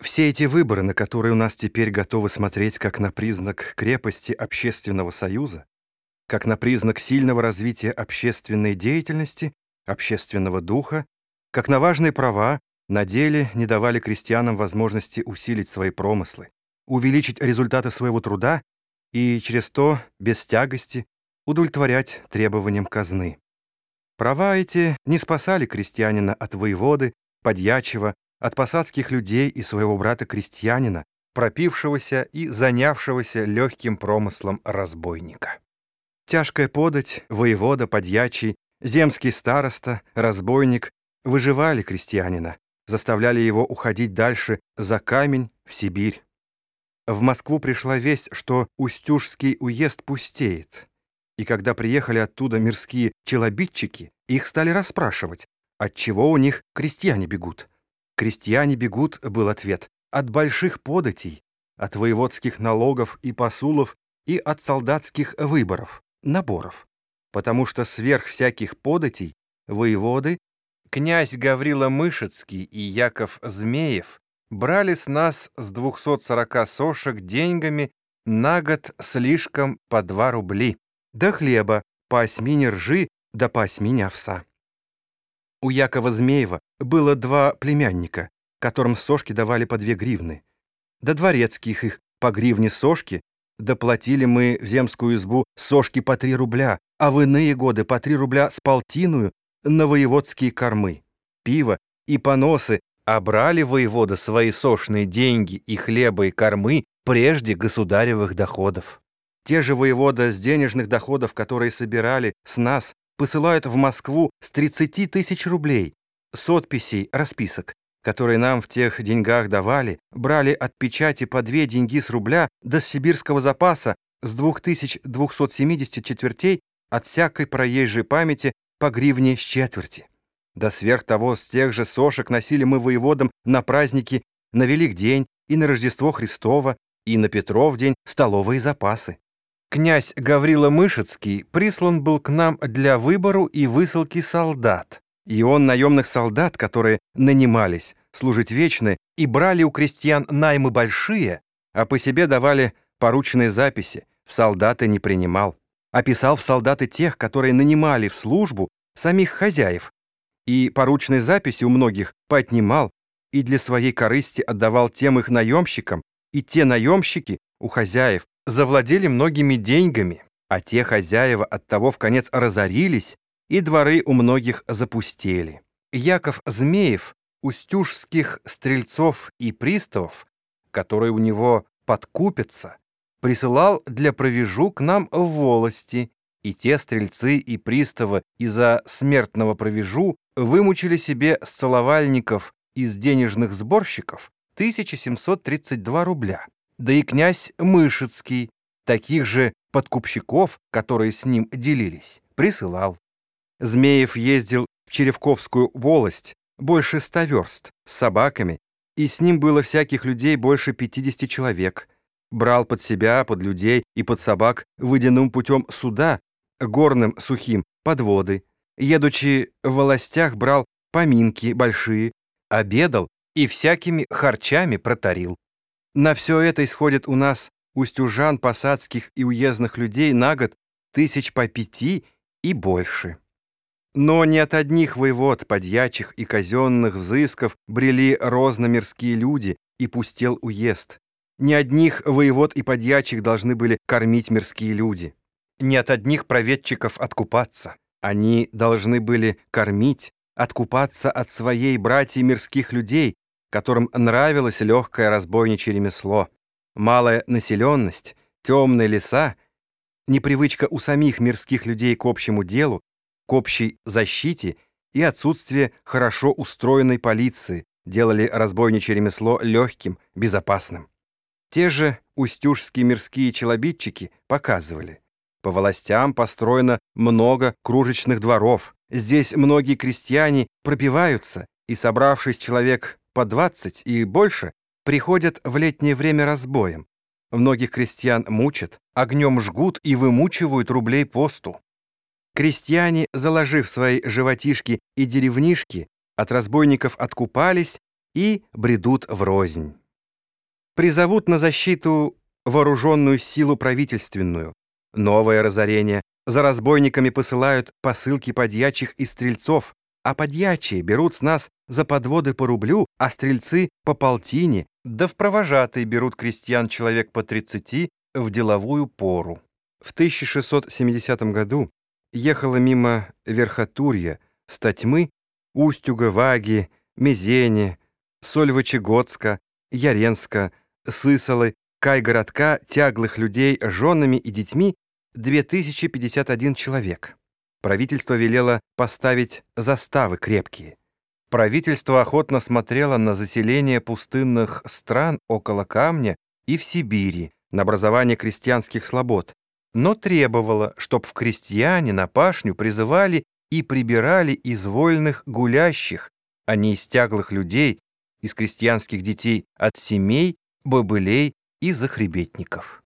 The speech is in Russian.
Все эти выборы, на которые у нас теперь готовы смотреть как на признак крепости общественного союза, как на признак сильного развития общественной деятельности, общественного духа, как на важные права, на деле не давали крестьянам возможности усилить свои промыслы, увеличить результаты своего труда и через то, без тягости, удовлетворять требованиям казны. Права эти не спасали крестьянина от воеводы, подьячего, от посадских людей и своего брата-крестьянина, пропившегося и занявшегося легким промыслом разбойника. Тяжкая подать, воевода, подьячий, земский староста, разбойник выживали крестьянина, заставляли его уходить дальше за камень в Сибирь. В Москву пришла весть, что Устюжский уезд пустеет. И когда приехали оттуда мирские челобитчики, их стали расспрашивать, отчего у них крестьяне бегут. «Крестьяне бегут», — был ответ, — «от больших податей, от воеводских налогов и посулов и от солдатских выборов, наборов, потому что сверх всяких податей воеводы, князь Гаврила Мышецкий и Яков Змеев брали с нас с 240 сошек деньгами на год слишком по 2 рубли, да хлеба по осьмине ржи да по осьмине овса. У Якова Змеева было два племянника, которым сошки давали по две гривны. До дворецких их по гривне сошки, доплатили мы в земскую избу сошки по три рубля, а в иные годы по три рубля с полтиную на воеводские кормы. Пиво и поносы, а брали воевода свои сошные деньги и хлеба и кормы прежде государевых доходов. Те же воевода с денежных доходов, которые собирали с нас, посылают в Москву с 30 тысяч рублей, с отписей, расписок, которые нам в тех деньгах давали, брали от печати по две деньги с рубля до сибирского запаса с 2270 четвертей от всякой проезжей памяти по гривне с четверти. Да сверх того, с тех же сошек носили мы воеводам на праздники на Великдень и на Рождество Христово, и на Петров день столовые запасы. Князь Гаврила Мышецкий прислан был к нам для выбору и высылки солдат. И он наемных солдат, которые нанимались служить вечно и брали у крестьян наймы большие, а по себе давали порученные записи, в солдаты не принимал. Описал в солдаты тех, которые нанимали в службу самих хозяев, и поручные записи у многих поотнимал и для своей корысти отдавал тем их наемщикам, и те наемщики у хозяев завладели многими деньгами, а те хозяева от того в конец разорились, и дворы у многих запустели. Яков Змеев, устюжских стрельцов и приставов, которые у него подкупятся, присылал для провежу к нам в волости, и те стрельцы и приставы из-за смертного провежу вымучили себе с целовальников из денежных сборщиков 1732 рубля да и князь Мышецкий, таких же подкупщиков, которые с ним делились, присылал. Змеев ездил в Черевковскую волость больше ста верст с собаками, и с ним было всяких людей больше 50 человек. Брал под себя, под людей и под собак водяным путем суда, горным сухим, подводы. Едучи в волостях, брал поминки большие, обедал и всякими харчами протарил. На все это исходит у нас устюжан, посадских и уездных людей на год тысяч по пяти и больше. Но не от одних воевод, подьячих и казенных взысков брели розномерские люди и пустел уезд. Не одних воевод и подьячих должны были кормить мирские люди. Не от одних проведчиков откупаться. Они должны были кормить, откупаться от своей братья мирских людей, которым нравилось легкое разбойничье ремесло, малая населенность, темные леса, непривычка у самих мирских людей к общему делу, к общей защите и отсутствие хорошо устроенной полиции делали разбойничье ремесло легким, безопасным. Те же устюжские мирские челобитчики показывали. По властям построено много кружечных дворов. Здесь многие крестьяне пропиваются, и, собравшись человек по 20 и больше приходят в летнее время разбоем. Многих крестьян мучат, огнем жгут и вымучивают рублей посту. Крестьяне, заложив свои животишки и деревнишки, от разбойников откупались и бредут в рознь. призовут на защиту вооруженную силу правительственную. Новое разорение. За разбойниками посылают посылки подьячих и стрельцов, а подьячие берут с нас за подводы по рублю, а стрельцы по полтине, да в провожатые берут крестьян человек по 30 в деловую пору. В 1670 году ехала мимо Верхотурья, Статьмы, Устюга, Ваги, Мезени, Сольвычегодска, Яренска, Сысолы, Кайгородка, тяглых людей женами и детьми 2051 человек. Правительство велело поставить заставы крепкие. Правительство охотно смотрело на заселение пустынных стран около камня и в Сибири, на образование крестьянских слобод, но требовало, чтоб в крестьяне на пашню призывали и прибирали из вольных гулящих, а не из тяглых людей, из крестьянских детей от семей, бобылей и захребетников.